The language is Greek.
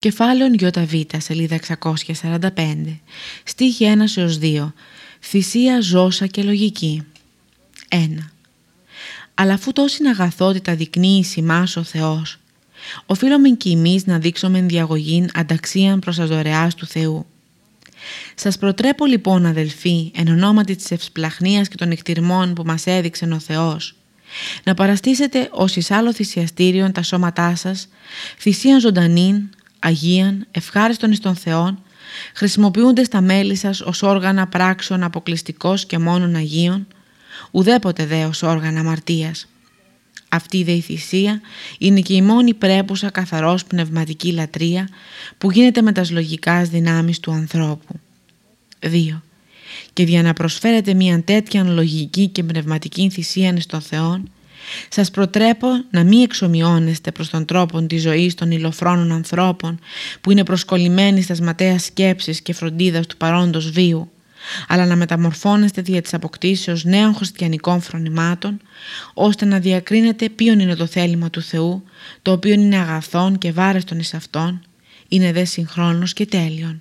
Κεφάλαιο ΙΒ, σελίδα 645, στίχη 1 έως 2, θυσία, ζώσα και λογική. 1. Αλλά αφού τόση αγαθότητα δεικνύει σημάς ο Θεός, οφείλουμε κι εμείς να δείξουμε διαγωγήν ανταξίαν προς τα δωρεάς του Θεού. Σας προτρέπω λοιπόν αδελφοί, εν ονόματι της ευσπλαχνίας και των εκτιρμών που μας έδειξε ο Θεός, να παραστήσετε ως εις άλλο θυσιαστήριον τα σώματά σας, θυσίαν ζωντανήν, Αγίαν, ευχάριστον εις τον Θεόν, χρησιμοποιούνται στα μέλη σας ως όργανα πράξεων αποκλειστικός και μόνον Αγίων, ουδέποτε δε ως όργανα αμαρτίας. Αυτή η η θυσία είναι και η μόνη πρέπουσα καθαρός πνευματική λατρεία που γίνεται με τα λογικά δυνάμεις του ανθρώπου. 2. Και για να προσφέρετε μια τέτοια λογική και πνευματική θυσία στον Θεόν, σας προτρέπω να μην εξομοιώνεστε προς τον τρόπο της ζωής των ηλοφρόνων ανθρώπων που είναι προσκολλημένοι στα ματέα σκέψεις και φροντίδας του παρόντος βίου, αλλά να μεταμορφώνεστε δια της αποκτήσεως νέων χριστιανικών φρονημάτων, ώστε να διακρίνετε ποιον είναι το θέλημα του Θεού, το οποίο είναι αγαθόν και βάρεστον εις αυτόν, είναι δε συγχρόνος και τέλειον.